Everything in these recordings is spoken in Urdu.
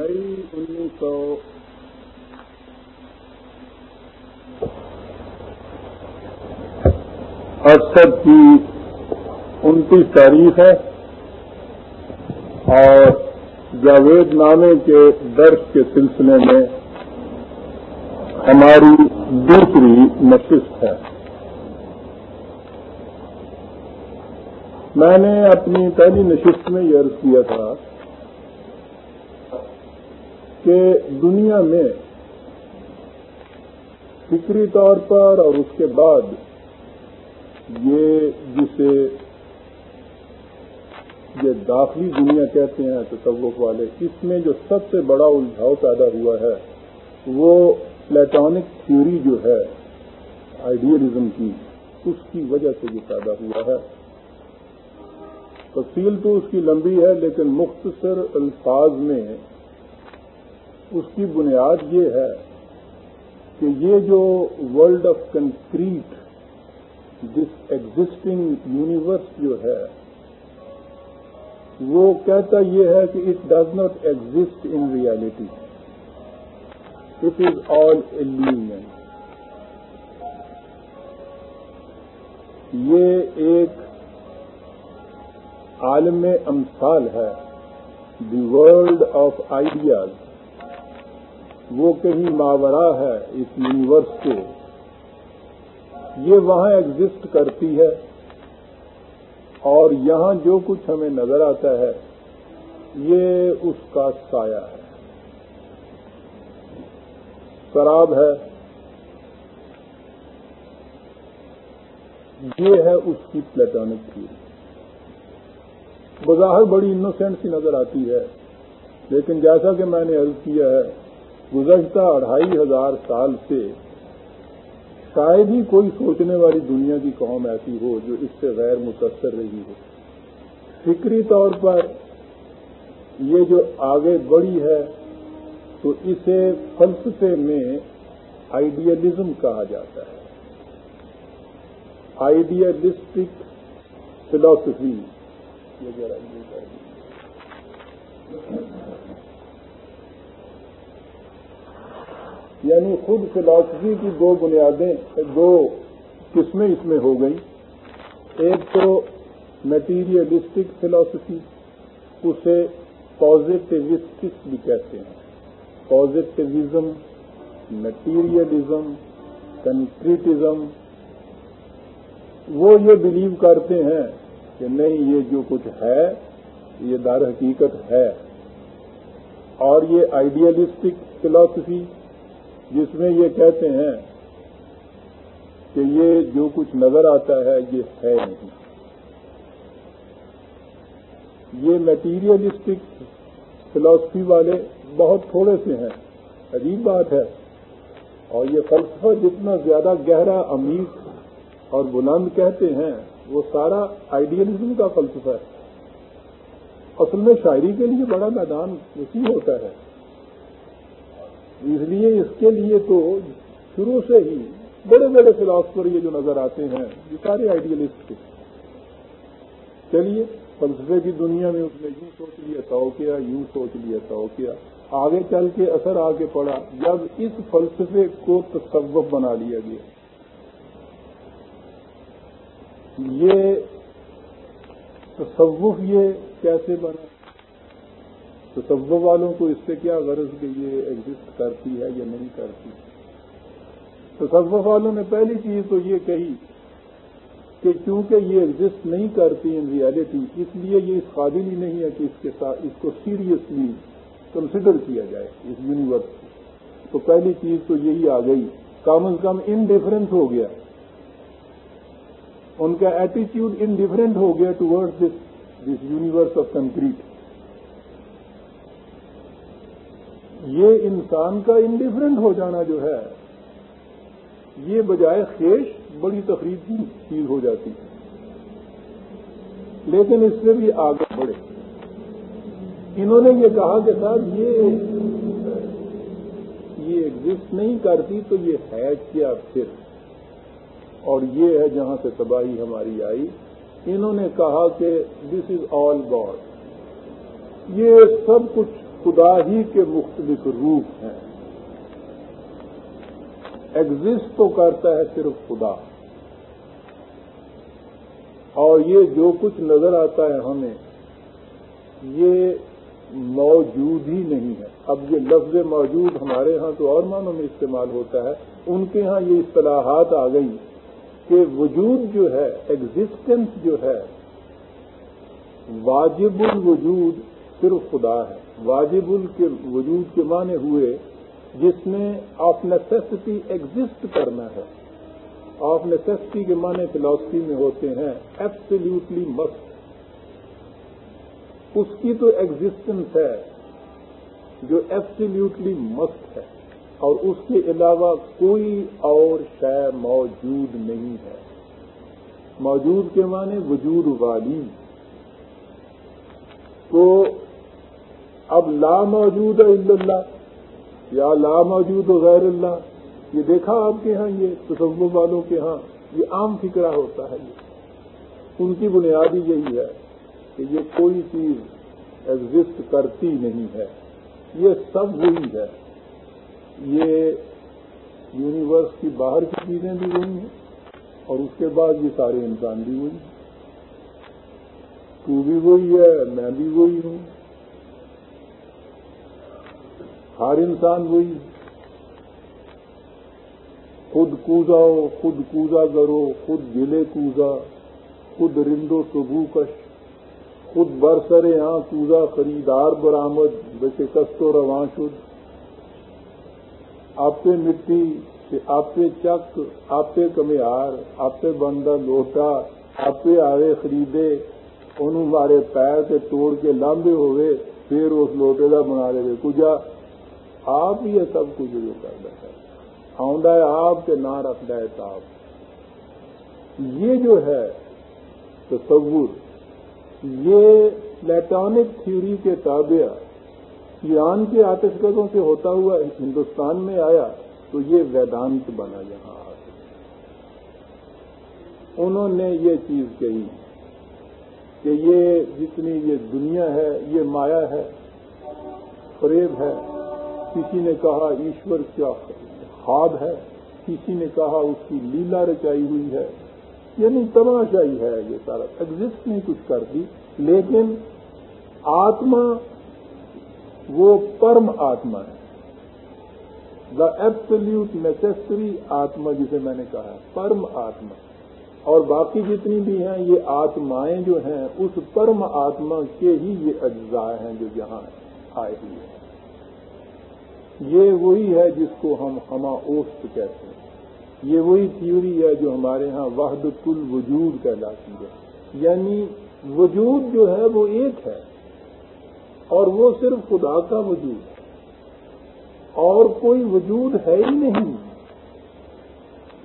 مئی انیس سو اڑسٹھ کی انتیس تاریخ ہے اور جاوید نامے کے درس کے سلسلے میں ہماری دوسری نشست ہے۔ میں نے اپنی پہلی نشست میں یہ عرض کیا تھا کہ دنیا میں فکری طور پر اور اس کے بعد یہ جسے یہ داخلی دنیا کہتے ہیں، تصوف والے، اس میں جو سب سے بڑا الجھاؤ پیدا ہوا ہے، وہ پلیٹونک تھیوری جو ہے، آئیڈیلزم کی، اس کی وجہ سے یہ پیدا ہوا ہے۔ تفصیل تو اس کی لمبی ہے، لیکن مختصر الفاظ میں اس کی بنیاد یہ ہے کہ یہ جو world of concrete this existing universe جو ہے، وہ کہتا یہ ہے کہ it does not exist in reality it is all element یہ ایک عالم امثال ہے دی ورلڈ آف آئیڈیاز وہ کہیں ماورا ہے اس یونیورس کے یہ وہاں ایگزٹ کرتی ہے۔ اور یہاں جو کچھ ہمیں نظر آتا ہے، یہ اس کا سایہ ہے۔ شراب ہے۔ یہ ہے اس کی پلیٹونک تھیوری بظاہر بڑی انوسینٹ سی نظر آتی ہے، لیکن جیسا کہ میں نے عرض کیا ہے گزشتہ اڑھائی ہزار سال سے شاید ہی کوئی سوچنے والی دنیا کی قوم ایسی ہو جو اس سے غیر متاثر رہی ہو۔ فکری طور پر یہ جو آگے بڑھی ہے تو اسے فلسفے میں آئیڈیلزم کہا جاتا ہے۔ آئیڈیلسٹک فلاسفی یہ ذرا یعنی خود فلاسفی کی دو بنیادیں، دو قسمیں اس میں ہو گئی ایک تو میٹیریلسٹک فلاسفی، اسے پازیٹیوسٹک بھی کہتے ہیں۔ پازیٹیوزم میٹیریلزم کنکریٹزم، وہ یہ بلیو کرتے ہیں کہ نہیں، یہ جو کچھ ہے، یہ در حقیقت ہے۔ اور یہ آئیڈیلسٹک فلاسفی جس میں یہ کہتے ہیں کہ یہ جو کچھ نظر آتا ہے، یہ ہے نہیں۔ یہ میٹیریلسٹک فلاسفی والے بہت تھوڑے سے ہیں۔ عجیب بات ہے۔ اور یہ فلسفہ جتنا زیادہ گہرا امیر اور بلند کہتے ہیں، وہ سارا آئیڈیلزم کا فلسفہ ہے۔ اصل میں شاعری کے لیے بڑا میدان وسیع ہوتا ہے۔ اس لیے اس کے لیے تو شروع سے ہی بڑے بڑے فلاسفر یہ جو نظر آتے ہیں، یہ سارے آئیڈیلسٹ تھے چلیے، فلسفے کی دنیا میں اس نے یوں سوچ لیا تو کیا، یوں سوچ لیا تو کیا۔ آگے چل کے اثر آ کے پڑا، جب اس فلسفے کو تصوف بنا لیا گیا۔ یہ تصوف یہ کیسے بنا؟ تصوف والوں کو اس سے کیا غرض کہ یہ ایگزٹ کرتی ہے یا نہیں کرتی؟ تصوف والوں نے پہلی چیز تو یہ کہی کہ چونکہ یہ ایگزٹ نہیں کرتی ان ریالٹی اس لیے یہ اس قابل ہی نہیں ہے کہ اس کے ساتھ اس کو سیریسلی کنسیڈر کیا جائے، اس یونیورس کو۔ تو پہلی چیز تو یہی آ گئی۔ کم از کم انڈیفرنس ہو گیا۔ ان کا ایٹیچیوڈ انڈیفرنٹ ہو گیا towards this this universe of concrete یہ انسان کا انڈیفرنٹ ہو جانا جو ہے، یہ بجائے خیش بڑی تقریب کی چیز ہو جاتی ہے۔ لیکن اس سے بھی آگے بڑھے۔ انہوں نے یہ کہا کہ صاحب، یہ یہ ایگزٹ نہیں کرتی تو یہ ہے کیا پھر اور یہ ہے جہاں سے تباہی ہماری آئی۔ انہوں نے کہا کہ دس از آل گاڈ یہ سب کچھ خدا ہی کے مختلف روپ ہیں۔ ایگزسٹ تو کرتا ہے صرف خدا۔ اور یہ جو کچھ نظر آتا ہے ہمیں، یہ موجود ہی نہیں ہے۔ اب یہ لفظ موجود ہمارے ہاں تو اور معنوں میں استعمال ہوتا ہے۔ ان کے ہاں یہ اصطلاحات آ گئی کہ وجود جو ہے ایگزسٹنس جو ہے، واجب الوجود صرف خدا ہے۔ واجب ال کے وجود کے معنی ہوئے جس میں آف نیسٹی ایگزٹ کرنا ہے۔ آف نیسٹی کے معنی فلاسفی میں ہوتے ہیں ایبسلیوٹلی مسٹ اس کی تو ایگزٹنس ہے جو ایبسلیوٹلی مسٹ ہے، اور اس کے علاوہ کوئی اور شے موجود نہیں ہے۔ موجود کے معنی وجود والی۔ تو اب لا موجود ہے اللہ، یا لا موجود غیر اللہ۔ یہ دیکھا آپ کے ہاں یہ تصور والوں کے ہاں یہ عام فکرہ ہوتا ہے۔ یہ ان کی بنیادی یہی ہے کہ یہ کوئی چیز ایگزٹ کرتی نہیں ہے۔ یہ سب وہی ہے۔ یہ یونیورس کی باہر کی چیزیں بھی وہی ہیں اور اس کے بعد یہ سارے انسان بھی وہی ہیں۔ تو بھی وہی ہے، میں بھی وہی ہوں۔ ہر انسان وہی خود کوزا خود کوزا کرو خود گلے کوزا، خود رندو سبو کش، خود برسر یہاں کوزا، خریدار برآمد، بچے کستو رواں شد۔ آپ مٹی آپ چک، آپ کمیار، آپ بندہ لوٹا، آپ آئے خریدے، انہوں مارے پیر سے توڑ کے لمبے ہوئے، پھر اس لوٹے کا بنا دے کجا آپ ہی سب کچھ جو کر ہے۔ آؤنڈا ہے آپ کے نہ رکھتا ہے صاحب یہ جو ہے تصور، یہ لیٹانک تھیوری کے تابع ایران کے آتش گدوں سے ہوتا ہوا ہندوستان میں آیا تو یہ ویدانت بنا یہاں انہوں نے یہ چیز کہی کہ یہ جتنی یہ دنیا ہے، یہ مایا ہے، فریب ہے۔ کسی نے کہا ایشور کیا خواب ہے، کسی نے کہا اس کی لیلا رچائی ہوئی ہے۔ یعنی تماشا ہی ہے یہ سارا۔ ایگزٹ نہیں کچھ کرتی لیکن آتما، وہ پرم آتما ہے۔ دا ایبسلیوٹ نیسسری آتما جسے میں نے کہا ہے، پرم آتما۔ اور باقی جتنی بھی ہیں، یہ آتمائیں جو ہیں، اس پرم آتما کے ہی یہ اجزاء ہیں جو یہاں آئے ہوئے ہیں۔ یہ وہی ہے جس کو ہم ہما اوسٹ کہتے ہیں۔ یہ وہی تھیوری ہے جو ہمارے ہاں وحد کل وجود کہلاتی ہے۔ یعنی وجود جو ہے وہ ایک ہے اور وہ صرف خدا کا وجود ہے۔ اور کوئی وجود ہے ہی نہیں۔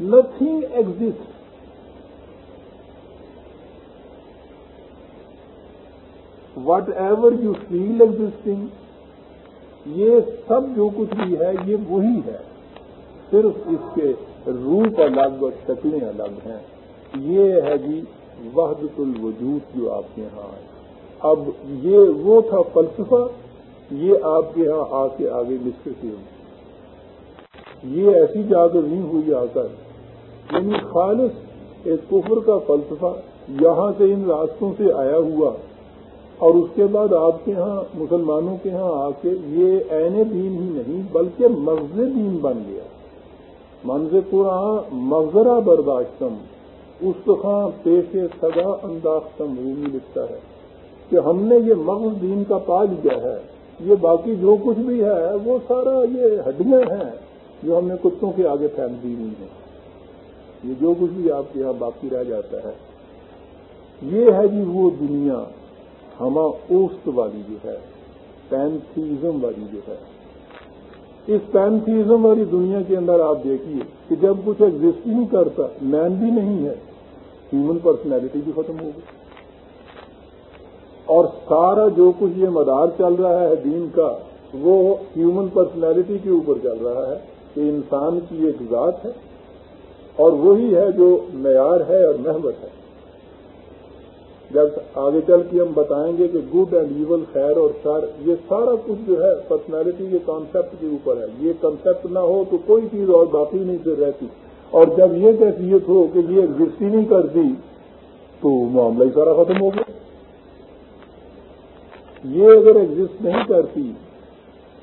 Nothing exist whatever you feel existing یہ سب جو کچھ بھی ہے، یہ وہی ہے۔ صرف اس کے روپ الگ اور شکلیں الگ ہیں۔ یہ ہے جی وحدت الوجود جو آپ کے یہاں آئے اب یہ وہ تھا فلسفہ، یہ آپ کے یہاں آ کے آگے ڈسکس یہ ایسی جاگر نہیں ہوئی آ کر یعنی خالص ایک کفر کا فلسفہ یہاں سے ان راستوں سے آیا ہوا۔ اور اس کے بعد آپ کے ہاں مسلمانوں کے ہاں آ کے یہ این دین ہی نہیں، بلکہ مغز دین بن گیا۔ منز قرآن مغذرہ برداشتم استخاں پیش سدا انداختم، رومی لکھتا ہے کہ ہم نے یہ مغز دین کا پا لیا ہے۔ یہ باقی جو کچھ بھی ہے، وہ سارا یہ ہڈیاں ہیں جو ہم نے کتوں کے آگے پھینک دی ہوئی ہیں۔ یہ جو کچھ بھی آپ کے یہاں باقی رہ جاتا ہے۔ یہ ہے جی وہ دنیا۔ ہما اوست والی جو ہے پینتھیزم والی جو ہے۔ اس پینتھیزم والی دنیا کے اندر آپ دیکھیے کہ جب کچھ ایگزٹ نہیں کرتا مین بھی نہیں ہے ہیومن پرسنالٹی بھی ختم ہو گئی۔ اور سارا جو کچھ یہ مدار چل رہا ہے دین کا، وہ ہیومن پرسنالٹی کے اوپر چل رہا ہے کہ انسان کی ایک ذات ہے اور وہی ہے جو معیار ہے اور محبت ہے۔ جب آگے چل کے ہم بتائیں گے کہ گڈ اینڈ ایول خیر اور شر، یہ سارا کچھ جو ہے پرسنالٹی کے کانسیپٹ کے اوپر ہے۔ یہ کنسپٹ نہ ہو تو کوئی چیز اور باقی نہیں پھر رہتی۔ اور جب یہ کیفیت ہو کہ یہ ایگزٹ ہی نہیں کرتی تو معاملہ ہی سارا ختم ہو گیا۔ یہ اگر ایگزٹ نہیں کرتی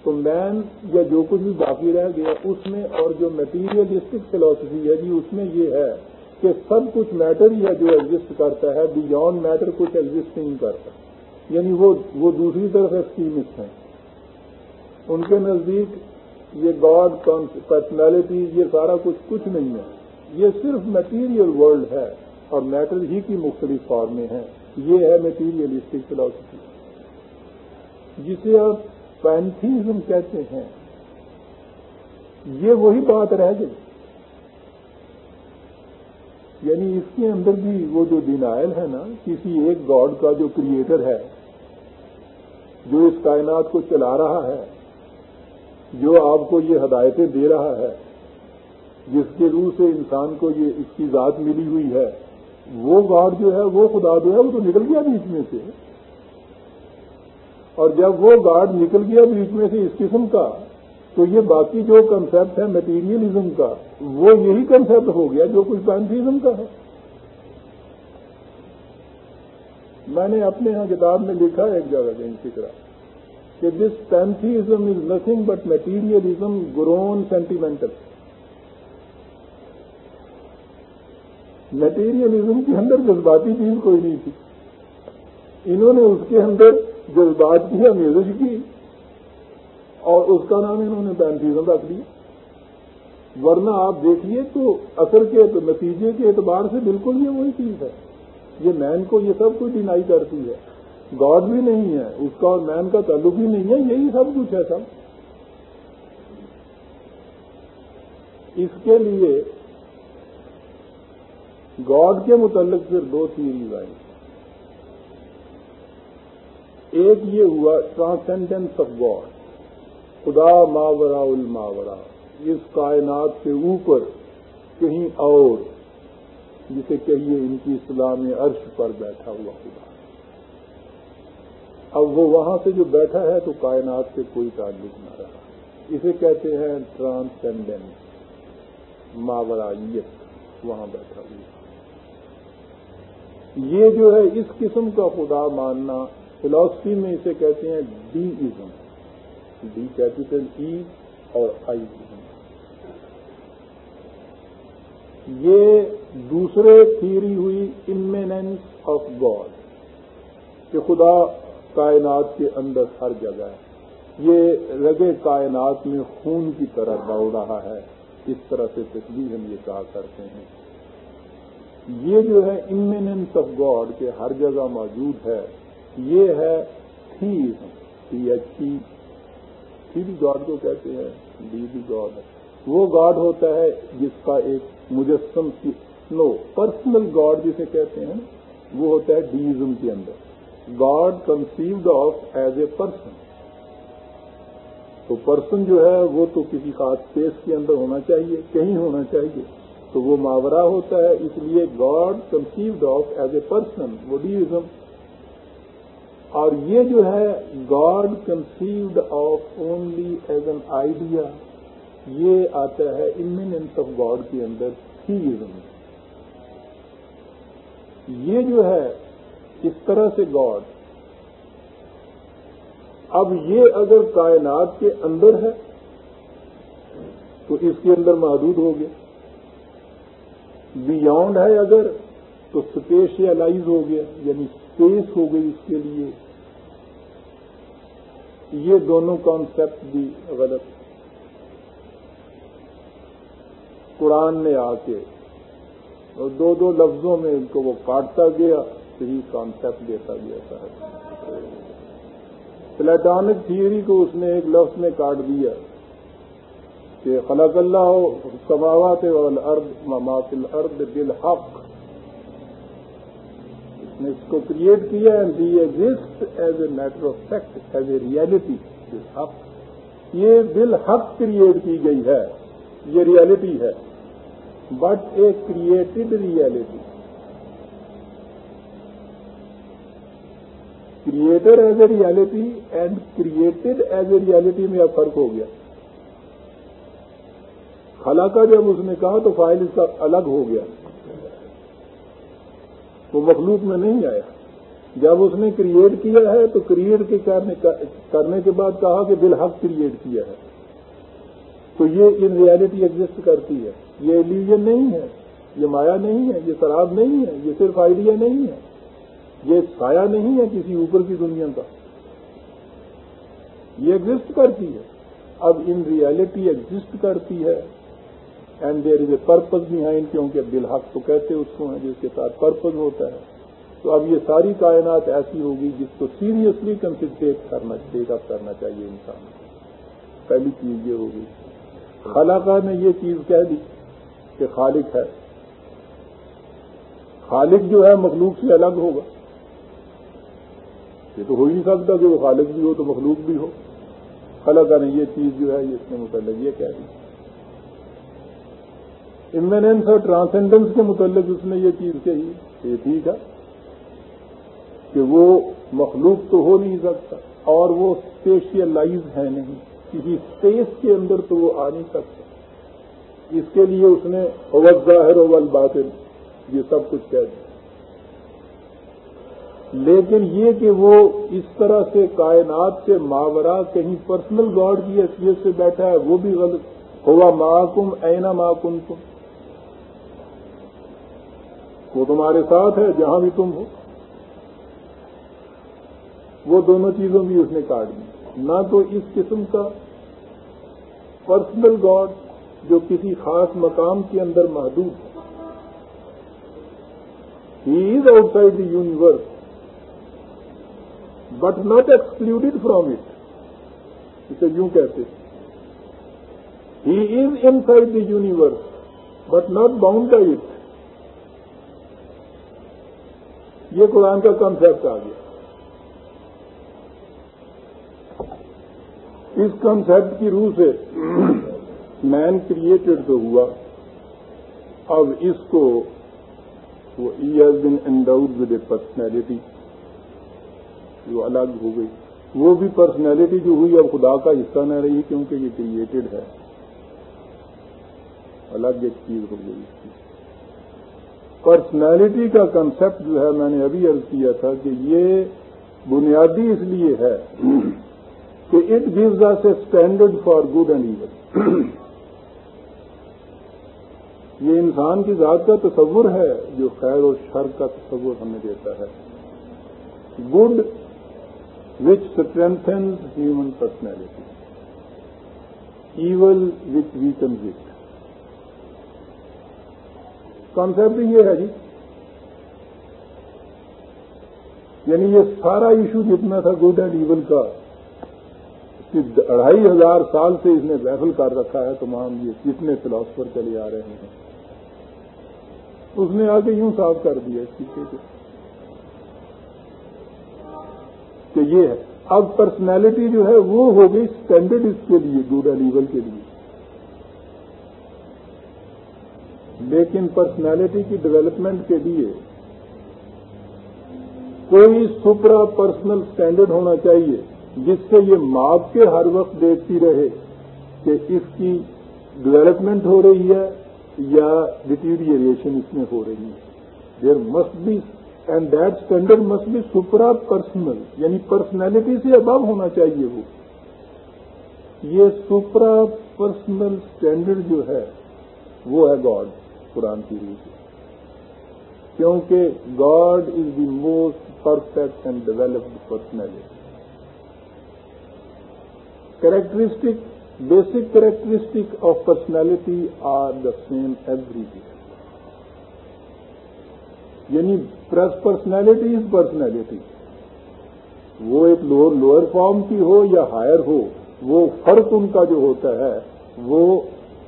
تو مین یا جو کچھ بھی باقی رہ گیا، اس میں اور جو میٹیریلسٹک فلاسفی ہے جی اس میں یہ ہے۔ کہ سب کچھ میٹر ہی ہے جو ایگزٹ کرتا ہے بیونڈ میٹر کچھ ایگزٹ نہیں کرتا۔ یعنی وہ وہ دوسری طرف ایکسٹریمسٹ ہیں۔ ان کے نزدیک یہ گاڈ پرسنالٹی یہ سارا کچھ کچھ نہیں ہے۔ یہ صرف میٹیریل ورلڈ ہے اور میٹر ہی کی مختلف فارمیں ہیں۔ یہ ہے میٹیریلسٹک فلاسفی جسے آپ پینتھیزم کہتے ہیں۔ یہ وہی بات رہ گئی۔ یعنی اس کے اندر بھی وہ جو ڈینائل ہے نا، کسی ایک گاڈ کا جو کریٹر ہے، جو اس کائنات کو چلا رہا ہے، جو آپ کو یہ ہدایتیں دے رہا ہے، جس کے روح سے انسان کو یہ اس کی ذات ملی ہوئی ہے، وہ گاڈ جو ہے، وہ خدا جو ہے، وہ تو نکل گیا بیچ میں سے۔ اور جب وہ گاڈ نکل گیا بیچ میں سے اس قسم کا تو یہ باقی جو کنسپٹ ہے میٹیریلزم کا، وہ یہی کنسپٹ ہو گیا جو کچھ پینتھیزم کا ہے۔ میں نے اپنے یہاں کتاب میں لکھا ایک جگہ ان فکر کہ this pantheism is nothing but materialism grown sentimental materialism کے اندر جذباتی چیز کوئی نہیں تھی۔ انہوں نے اس کے اندر جذبات کی امیزش کی۔ اور اس کا نام انہوں نے پینتھیزم رکھ دیا۔ ورنہ آپ دیکھیے تو اثر کے نتیجے کے اعتبار سے بالکل یہ وہی چیز ہے۔ یہ مین کو یہ سب کچھ ڈینائی کرتی ہے۔ گاڈ بھی نہیں ہے، اس کا اور مین کا تعلق ہی نہیں ہے، یہی سب کچھ ہے سب۔ اس کے لیے گاڈ کے متعلق پھر دو تھیریز آئی ایک یہ ہوا ٹرانسینڈنس آف گاڈ خدا ماورا الماورا، اس کائنات سے اوپر کہیں اور، جسے کہیے ان کی اسلام عرش پر بیٹھا ہوا خدا۔ اب وہ وہاں سے جو بیٹھا ہے تو کائنات سے کوئی تعلق نہ رہا۔ اسے کہتے ہیں ٹرانسینڈنس ماورائیت، وہاں بیٹھا ہوا۔ یہ جو ہے اس قسم کا خدا ماننا فلاسفی میں اسے کہتے ہیں deism D capital E اور آئی یہ دوسرے تھیری ہوئی امیننس آف گاڈ کہ خدا کائنات کے اندر ہر جگہ ہے۔ یہ رگے کائنات میں خون کی طرح دوڑ رہا ہے۔ اس طرح سے تصویر ہم یہ کہا کرتے ہیں۔ یہ جو ہے امیننس آف گاڈ کے ہر جگہ موجود ہے، یہ ہے these T H P C بھی گاڈ کو کہتے ہیں ڈی بھی گاڈ۔ ہے وہ گاڈ ہوتا ہے جس کا ایک مجسم نو، پرسنل گاڈ جسے کہتے ہیں، وہ ہوتا ہے ڈیزم کے اندر۔ God conceived of as a person. تو پرسن جو ہے، وہ تو کسی خاص اسپیس کے اندر ہونا چاہیے، کہیں ہونا چاہیے۔ تو وہ ماورا ہوتا ہے، اس لیے God conceived of as a person, وہ ڈیزم اور یہ جو ہے God conceived of only as an idea یہ آتا ہے امیننس آف گاڈ کے اندر تھیزم یہ جو ہے اس طرح سے گاڈ اب یہ اگر کائنات کے اندر ہے، تو اس کے اندر محدود ہو گیا بیونڈ ہے اگر، تو اسپیشلائز ہو گیا یعنی اسپیس ہو گئی اس کے لیے۔ یہ دونوں کانسیپٹ بھی غلط۔ قرآن نے آ کے اور دو دو لفظوں میں ان کو وہ کاٹتا گیا، صحیح کانسیپٹ دیتا گیا تھا۔ پلیٹانک تھیوری کو اس نے ایک لفظ میں کاٹ دیا کہ خلق اللہ سماوات والارض مماف الارض بالحق۔ نے اس کو کریٹ کیا and they exist as a matter of fact as a reality یہ بالحق کریٹ کی گئی ہے. یہ ریئلٹی ہے. But a created reality creator as a reality and created as a reality میں اب فرق ہو گیا. خلا کا جب اس نے کہا تو فائل اس کا الگ ہو گیا. وہ مخلوق میں نہیں آیا۔ جب اس نے کریٹ کیا ہے تو کریٹ کے کرنے کے بعد کہا کہ بالحق کریٹ کیا ہے۔ تو یہ ان ریالٹی ایگزٹ کرتی ہے۔ یہ ایلیجن نہیں ہے۔ یہ مایا نہیں ہے۔ یہ شراب نہیں ہے۔ یہ صرف آئیڈیا نہیں ہے۔ یہ سایہ نہیں ہے کسی اوپر کی دنیا کا۔ یہ ایگزٹ کرتی ہے۔ اب ان ریالٹی ایگزٹ کرتی ہے۔ And there is a purpose behind کیونکہ بالحق تو کہتے اس کو ہیں جس کے ساتھ پرپز ہوتا ہے۔ تو اب یہ ساری کائنات ایسی ہوگی جس کو سیریسلی کنسنٹریٹ کرنا ٹیک اپ کرنا چاہیے انسان پہلی چیز یہ ہوگی۔ خالقہ نے یہ چیز کہہ دی کہ خالق ہے۔ خالق جو ہے مخلوق سے الگ ہوگا۔ یہ تو ہو ہی نہیں سکتا کہ وہ خالق بھی ہو تو مخلوق بھی ہو۔ خلقہ نے یہ چیز جو ہے اس کے متعلق یہ کہہ دی۔ امیننس اور ٹرانسینڈنس کے متعلق اس نے یہ چیز کہی، یہ ٹھیک ہے کہ وہ مخلوق تو ہو نہیں سکتا اور وہ اسپیشلائز ہے نہیں۔ کسی اسپیس کے اندر تو وہ آ نہیں سکتا۔ اس کے لیے اس نے اوت ظاہر اول باطن یہ سب کچھ کہہ دیا۔ لیکن یہ کہ وہ اس طرح سے کائنات سے ماورا کہیں پرسنل گاڈ کی حیثیت سے بیٹھا ہے، وہ بھی غلط۔ ہوا محکم اینا محکم تم وہ تمہارے ساتھ ہے، جہاں بھی تم ہو۔ وہ دونوں چیزوں بھی اس نے کاٹ دی۔ نہ تو اس قسم کا پرسنل گاڈ جو کسی خاص مقام کے اندر محدود ہے۔ He is outside the universe but not excluded from it اسے یوں کہتے he is inside the universe but not bound by it یہ قرآن کا کنسپٹ آ گیا۔ اس کنسپٹ کی روح سے مین کریٹڈ تو ہوا۔ اب اس کو وہ he has been endowed with a personality جو الگ ہو گئی۔ وہ بھی پرسنالٹی جو ہوئی، اب خدا کا حصہ نہ رہی کیونکہ یہ کریٹڈ ہے۔ الگ ایک چیز ہو گئی۔ اس کی پرسنالٹی کا کنسپٹ جو ہے میں نے ابھی عرض کیا تھا کہ یہ بنیادی اس لیے ہے کہ it gives us a standard for good and evil یہ انسان کی ذات کا تصور ہے جو خیر و شر کا تصور ہمیں دیتا ہے. Good which strengthens human personality evil which weakens what concept یہ ہے جی۔ یعنی یہ سارا ایشو جتنا تھا گڈ اینڈ ایون کا اڑھائی ہزار سال سے اس نے محفل کر رکھا ہے تمام یہ جتنے فلاسفر چلے آ رہے ہیں۔ اس نے آ کے یوں صاف کر دیا اس چیز کو کہ یہ ہے۔ اب پرسنالٹی جو ہے وہ ہو گئی اسٹینڈرڈ اس کے لیے گڈ اینڈ ایون کے لیے۔ لیکن پرسنالٹی کی ڈیولپمنٹ کے لیے کوئی سپرا پرسنل اسٹینڈرڈ ہونا چاہیے، جس سے یہ ماپ کے ہر وقت دیکھتی رہے کہ اس کی ڈیولپمنٹ ہو رہی ہے یا ڈیٹیریشن اس میں ہو رہی ہے۔ There must be and that standard must be supra personal یعنی پرسنالٹی سے ابو ہونا چاہیے وہ۔ یہ سپرا پرسنل اسٹینڈرڈ جو ہے، وہ ہے گاڈ قرآن کی روح سے کیونکہ God is the most perfect and developed personality characteristic basic characteristic of personality are the same every day یعنی پرس پرسنالٹی از پرسنالٹی وہ ایک لوور لوور فارم کی ہو یا ہائر ہو، وہ فرق ان کا جو ہوتا ہے، وہ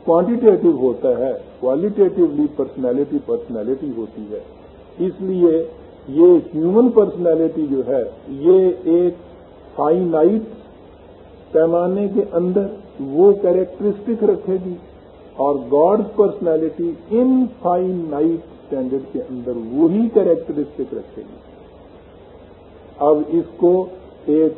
کوانٹیٹیو ہوتا ہے کوالٹیٹیولی پرسنالٹی پرسنالٹی ہوتی ہے. اس لیے یہ ہیومن پرسنالٹی جو ہے، یہ ایک فائنائٹ پیمانے کے اندر وہ کیریکٹرسٹک رکھے گی اور God personality infinite standard کے اندر وہی کیریکٹرسٹک رکھے گی. اب اس کو ایک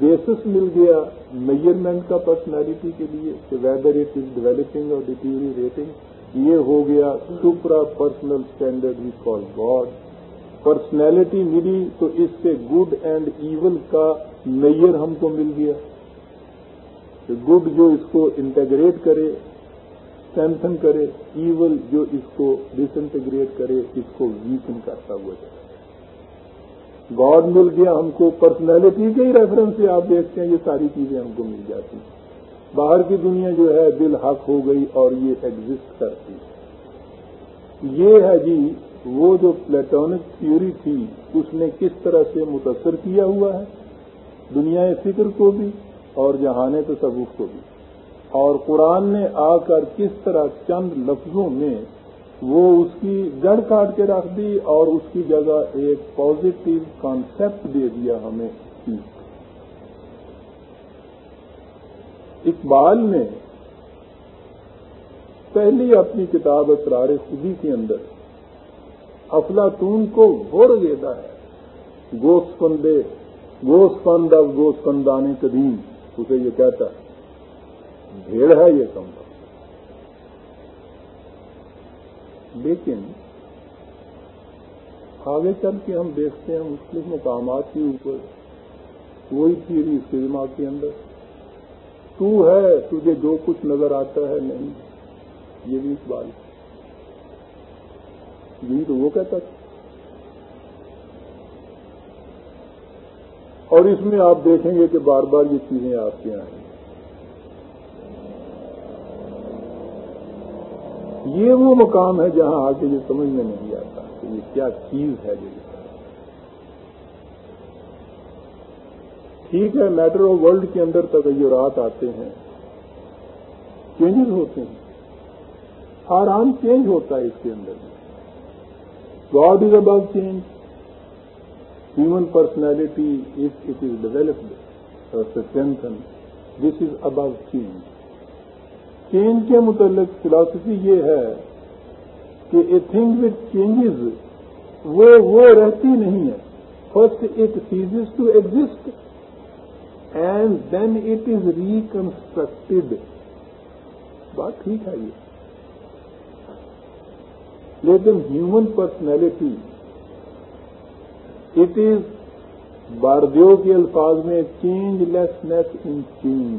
بیسس مل گیا میئرمنٹ کا پرسنالٹی کے لیے کہ ویدر اٹ از ڈیولپنگ اور ڈیٹیوری ریٹنگ یہ ہو گیا supra personal standard we call God personality ملی تو اس سے گڈ اینڈ ایون کا میئر ہم کو مل گیا. کہ گڈ جو اس کو انٹیگریٹ کرے اسٹرینتھن کرے ایول جو اس کو ڈس انٹیگریٹ کرے، اس کو ویکن کرتا ہوا جائے. گاڈ مل گیا ہم کو پرسنالٹی کے ہی ریفرنس سے آپ دیکھتے ہیں، یہ ساری چیزیں ہم کو مل جاتی ہیں۔ باہر کی دنیا جو ہے، دل حق ہو گئی اور یہ ایگزٹ کرتی یہ ہے جی وہ جو پلیٹونک تھیوری تھی، اس نے کس طرح سے متاثر کیا ہوا ہے؟ دنیا فکر کو بھی اور جہان تصوف کو بھی۔ اور قرآن نے آ کر کس طرح چند لفظوں میں وہ اس کی جڑ کاٹ کے رکھ دی اور اس کی جگہ ایک پازیٹو کانسیپٹ دے دیا ہمیں۔ اقبال نے پہلی اپنی کتاب اسرار خودی کے اندر افلاطون کو غور دیتا ہے۔ گوس فندے گوس فند اب گوس قدیم، اسے یہ کہتا ہے۔ بھیڑ ہے یہ کم۔ لیکن آگے چل کے ہم دیکھتے ہیں مختلف مقامات کے اوپر وہی تھیری اس کے دماغ کے اندر۔ تو ہے، تجھے جو کچھ نظر آتا ہے، نہیں۔ یہ بھی اقبال یہی تو وہ کہتا تھا۔ اور اس میں آپ دیکھیں گے کہ بار بار یہ چیزیں آپ کے آئیں۔ یہ وہ مقام ہے جہاں آ کے یہ سمجھ میں نہیں آتا کہ یہ کیا چیز ہے جو ٹھیک ہے میٹر آف ورلڈ کے اندر تغیرات آتے ہیں چینجز ہوتے ہیں۔ آرام چینج ہوتا ہے اس کے اندر۔ God is above change human personality if it is developed strengthen this is above change change کے متعلق فلاسفی یہ ہے کہ اے تھنگ وتھ چینجز وہ وہ رہتی نہیں ہے. First it ceases to exist and then it is reconstructed بات ٹھیک ہے یہ. لیکن human personality it is Berdyaev کے الفاظ میں چینج لیسنیس ان چینج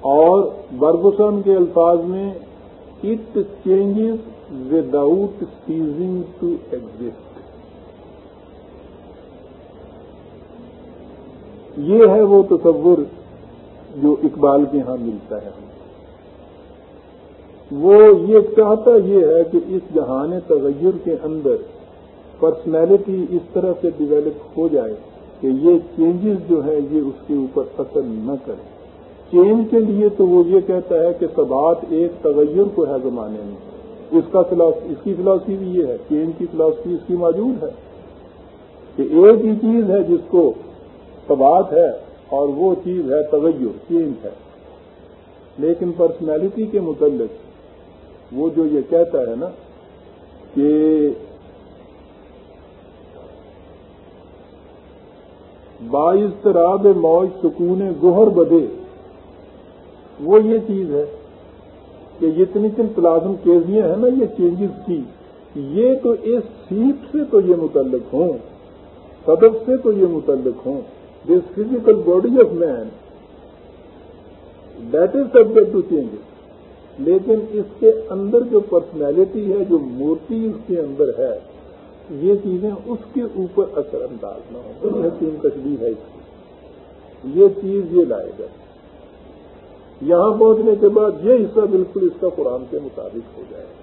اور برگسن کے الفاظ میں it changes without ceasing to exist یہ ہے وہ تصور جو اقبال کے ہاں ملتا ہے۔ وہ یہ چاہتا یہ ہے کہ اس جہان تغیر کے اندر پرسنالٹی اس طرح سے ڈیولپ ہو جائے کہ یہ چینجز جو ہے یہ اس کے اوپر اثر نہ کرے چینج کے لیے تو وہ یہ کہتا ہے کہ سبات ایک تغیر کو ہے زمانے میں۔ اس کا اس کی فلاسفی بھی یہ ہے چینج کی فلاسفی اس کی موجود ہے۔ کہ ایک ہی چیز ہے جس کو سبات ہے اور وہ چیز ہے تغیر چینج ہے۔ لیکن پرسنالٹی کے متعلق وہ جو یہ کہتا ہے نا کہ باعث تراب موج سکون گوہر بدے۔ وہ یہ چیز ہے کہ جتنی تن پلازم کیزیاں ہیں نا، یہ چینجز کی یہ تو اس سیٹ سے تو یہ متعلق ہوں سبب سے تو یہ متعلق ہوں this physical body of man that is subject to change لیکن اس کے اندر جو پرسنالٹی ہے، جو مورتی اس کے اندر ہے، یہ چیزیں اس کے اوپر اثر انداز نہ ہو بڑی حسین تشریح ہے اس کی۔ یہ چیز یہ لائے گا یہاں پہنچنے کے بعد یہ حصہ بالکل اس کا قرآن کے مطابق ہو جائے گا۔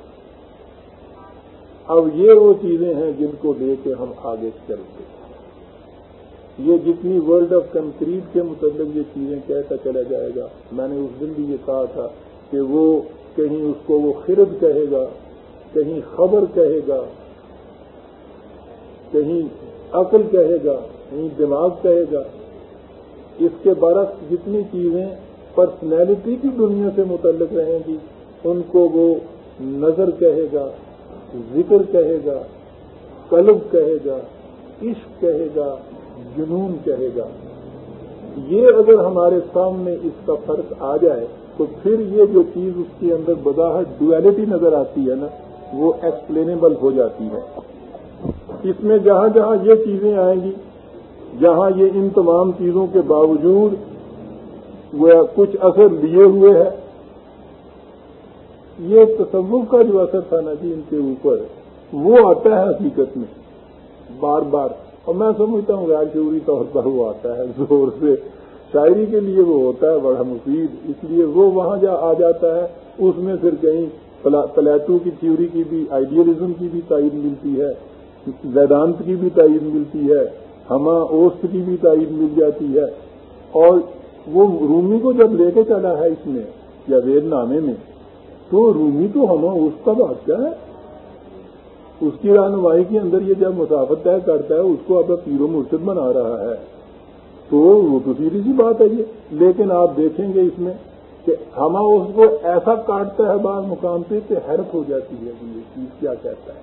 اب یہ وہ چیزیں ہیں جن کو لے کے ہم آگے چلتے ہیں۔ یہ جتنی ورلڈ آف کنکریٹ کے متعلق یہ چیزیں کہتا چلا جائے گا۔ میں نے اس دن بھی یہ کہا تھا کہ وہ کہیں اس کو وہ خرد کہے گا، کہیں خبر کہے گا، کہیں عقل کہے گا، کہیں دماغ کہے گا۔ اس کے برعکس جتنی چیزیں پرسنالٹی کی دنیا سے متعلق رہیں گی، ان کو وہ نظر کہے گا، ذکر کہے گا، قلب کہے گا، عشق کہے گا، جنون کہے گا۔ یہ اگر ہمارے سامنے اس کا فرق آ جائے، تو پھر یہ جو چیز اس کے اندر بظاہر ڈویلٹی نظر آتی ہے نا، وہ ایکسپلینیبل ہو جاتی ہے۔ اس میں جہاں جہاں یہ چیزیں آئیں گی، جہاں یہ ان تمام چیزوں کے باوجود وہ کچھ اثر لیے ہوئے ہے یہ تصور کا جو اثر تھا نا جی ان کے اوپر، وہ آتا ہے حقیقت میں، بار بار۔ اور میں سمجھتا ہوں غیر شعوری طور پر وہ آتا ہے، زور سے۔ شاعری کے لیے وہ ہوتا ہے بڑا مفید، اس لیے وہ وہاں جا آ جاتا ہے۔ اس میں پھر کہیں پلیٹو کی تھیوری کی بھی آئیڈیلزم کی بھی تائید ملتی ہے ویدانت کی بھی تائید ملتی ہے، ہما اوسط کی بھی تائید مل جاتی ہے۔ اور وہ رومی کو جب لے کے چلا ہے اس میں یا وید نامے میں، تو رومی تو ہما اوسط کا بادشاہ ہے۔ اس کی رہنمائی کے اندر یہ جب مسافت طے کرتا ہے، اس کو اب پیر و مرشد بنا رہا ہے۔ تو وہ تو سیدھی سی بات ہے یہ۔ لیکن آپ دیکھیں گے اس میں کہ ہما اس کو ایسا کاٹتا ہے بعض مقام پہ کہ حیرت ہو جاتی ہے کہ یہ چیز کیا کہتا ہے۔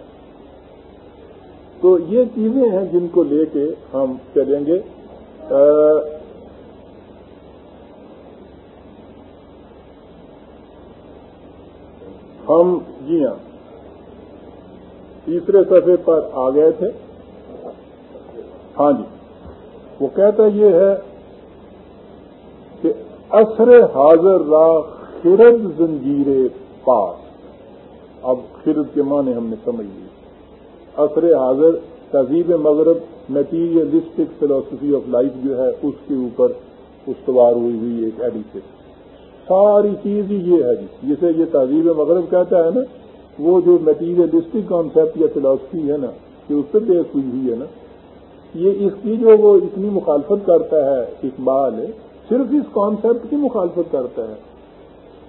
تو یہ چیزیں ہیں جن کو لے کے ہم چلیں گے۔ ہم جی ہاں تیسرے صفحے پر آ گئے تھے۔ ہاں جی وہ کہتا یہ ہے کہ اثر حاضر را خرد زنجیر پاس اب خرد کے معنی ہم نے سمجھ لی اثر حاضر تہذیب مغرب میٹیریلسٹک فلاسفی آف لائف جو ہے، اس کے اوپر استوار ہوئی ہوئی ایک ایڈیشن ساری چیز ہی یہ ہے جی۔ جسے یہ تہذیب مغرب کہتا ہے نا، وہ جو میٹیریلسٹک کانسیپٹ یا فلاسفی ہے نا کہ اس سے بیس ہوئی ہوئی ہے نا، یہ اس کی جو وہ اتنی مخالفت کرتا ہے، اقبال، صرف اس کانسیپٹ کی مخالفت کرتا ہے۔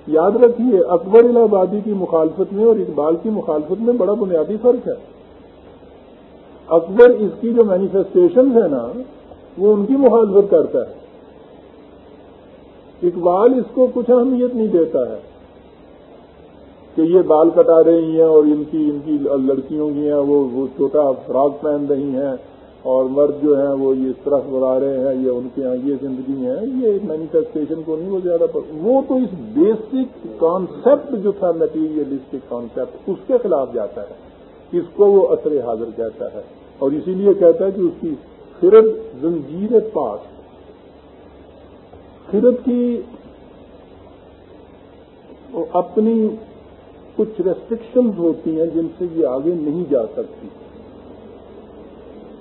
یاد رکھیے، اکبر الہ آبادی کی مخالفت میں اور اقبال کی مخالفت میں بڑا بنیادی فرق ہے۔ اکبر اس کی جو مینیفیسٹیشن ہے نا، وہ ان کی مخالفت کرتا ہے۔ اقبال اس کو کچھ اہمیت نہیں دیتا ہے کہ یہ بال کٹا رہی ہیں اور ان کی ان کی لڑکیوں کی ہیں، وہ چھوٹا فراک پہن رہی ہیں اور مرد جو ہیں وہ یہ اس طرح بلا رہے ہیں، یہ ان کے یہاں یہ زندگی ہے یہ مینیفیسٹیشن کو نہیں وہ زیادہ پر وہ تو اس بیسک کانسیپٹ جو تھا میٹیریلسٹک کانسیپٹ اس کے خلاف جاتا ہے۔ اس کو وہ اثر حاضر کہتا ہے۔ اور اسی لیے کہتا ہے کہ اس کی فرد زنجیر پاس فرد کی اپنی کچھ ریسٹرکشنز ہوتی ہیں جن سے یہ آگے نہیں جا سکتی۔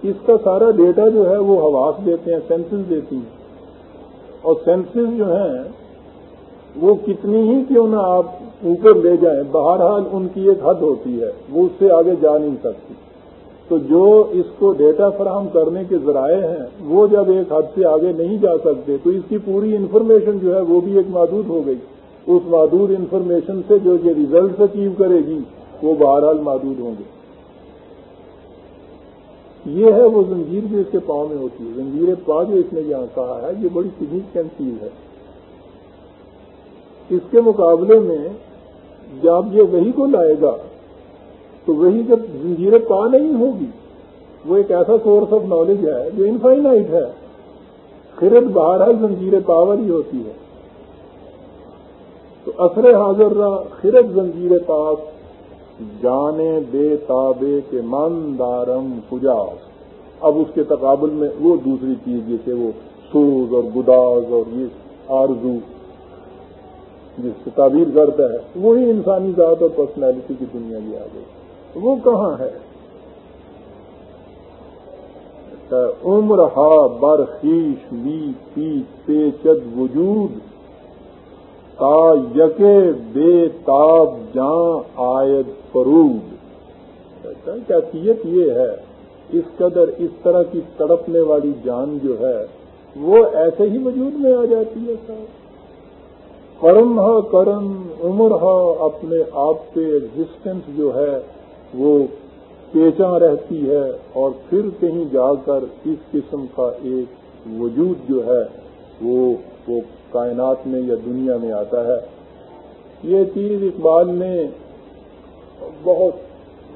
اس کا سارا ڈیٹا جو ہے وہ حواس دیتے ہیں سینسز دیتی ہیں۔ اور سینسز جو ہیں، وہ کتنی ہی کیوں نہ آپ اوپر لے جائیں، بہرحال ان کی ایک حد ہوتی ہے، وہ اس سے آگے جا نہیں سکتی۔ تو جو اس کو ڈیٹا فراہم کرنے کے ذرائع ہیں، وہ جب ایک حد سے آگے نہیں جا سکتے، تو اس کی پوری انفارمیشن جو ہے وہ بھی ایک محدود ہو گئی۔ اس محدود انفارمیشن سے جو یہ ریزلٹ اچیو کرے گی، وہ بہرحال محدود ہوں گے۔ یہ ہے وہ زنجیر جو اس کے پاؤں میں ہوتی ہے۔ زنجیر پا جو اس نے یہاں کہا ہے، یہ بڑی سگنیفیکینٹ چیز ہے۔ اس کے مقابلے میں جب یہ وہی کو لائے گا تو وہی جب زنجیر پا نہیں ہوگی، وہ ایک ایسا سورس آف نالج ہے جو انفائنائٹ ہے۔ خرد بہرحال زنجیر پاور ہی ہوتی ہے تو اثر حاضر رہا خرد زنجیر پاس جانے بے تابے کے من دارم کجاس اب اس کے تقابل میں وہ دوسری چیز جیسے وہ سوز اور گداز اور یہ آرزو، جس سے تعبیر کرتا ہے، وہی انسانی ذات اور پرسنالٹی کی دنیا بھی آ گئی وہ کہاں ہے؟ عمر ہا برخیش لی پی پیچد وجود، تا یکے بے تاب جان آیت فرود۔ کیفیت یہ ہے؟ اس قدر اس طرح کی تڑپنے والی جان جو ہے، وہ ایسے ہی وجود میں آ جاتی ہے سر کرم ہا کرم، عمر ہا اپنے آپ پہ ایگزٹینس جو ہے وہ پیچا رہتی ہے اور پھر کہیں جا کر اس قسم کا ایک وجود جو ہے وہ وہ کائنات میں یا دنیا میں آتا ہے۔ یہ چیز اقبال نے بہت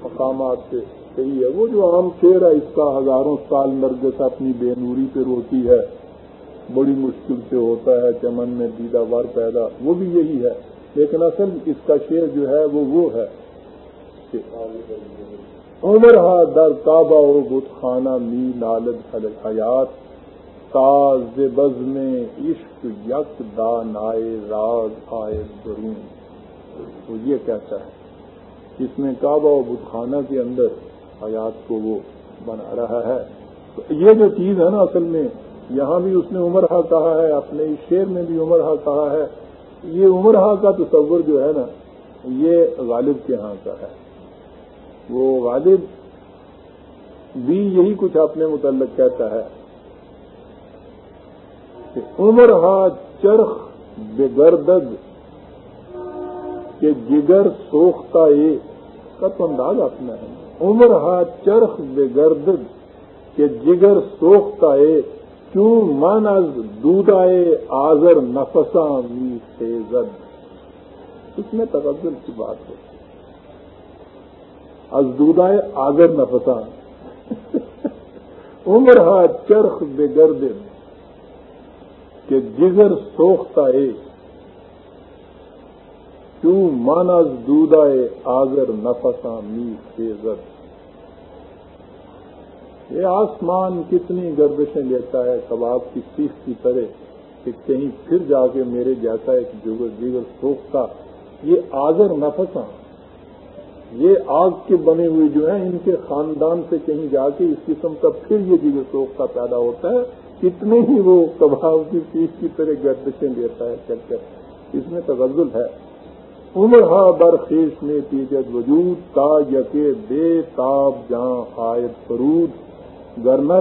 مقامات سے کہی ہے۔ وہ جو عام شیر ہے، اس کا ہزاروں سال نرگس اپنی بے نوری پہ روتی ہے۔ بڑی مشکل سے ہوتا ہے، چمن میں دیدہ بار پیدا، وہ بھی یہی ہے۔ لیکن اصل اس کا شعر جو ہے وہ وہ ہے۔ عمر ہا در کعبہ و بت خانہ می نالد حیات، تاز بز میں عشق یک دا نائے راز آئے درون۔ وہ یہ کہتا ہے جس میں کعبہ و بت خانہ کے اندر حیات کو وہ بنا رہا ہے۔ تو یہ جو چیز ہے نا اصل میں، یہاں بھی اس نے عمر ہا کہا ہے، اپنے اس شعر میں بھی عمر ہا کہا ہے۔ یہ عمر ہا کا تصور جو ہے نا، یہ غالب کے ہاں کا ہے۔ وہ غالب بھی یہی کچھ اپنے متعلق کہتا ہے کہ عمر ہا چرخ بے گردد کہ جگر سوختہ کا تو انداز اپنا ہے۔ عمر ہا چرخ بے کہ جگر سوختہ کیوں من از دودائے آزر نفساں می اس میں تقدل کی بات ہے۔ از دودائے آزر نفساں عمر ہا چرخ بے گرد کہ جگر سوختہ کیوں من از دودائے آزر نفساں می فیزد یہ آسمان کتنی گردشیں لیتا ہے کباب کی سیخ کی طرح کہ کہیں پھر جا کے میرے جیسا ایک جگر دیگر سوکھتا یہ آگر نفساں یہ آگ کے بنے ہوئے جو ہیں، ان کے خاندان سے کہیں جا کے اس قسم کا پھر یہ جگر سوکھتا پیدا ہوتا ہے کتنے ہی وہ کباب کی سیخ کی طرح گردشیں لیتا ہے چل کر اس میں تغزل ہے۔ عمر ہا برخیش میں پیجد وجود، تا یقے بے تاب جہاں آیت فرود۔ گرنا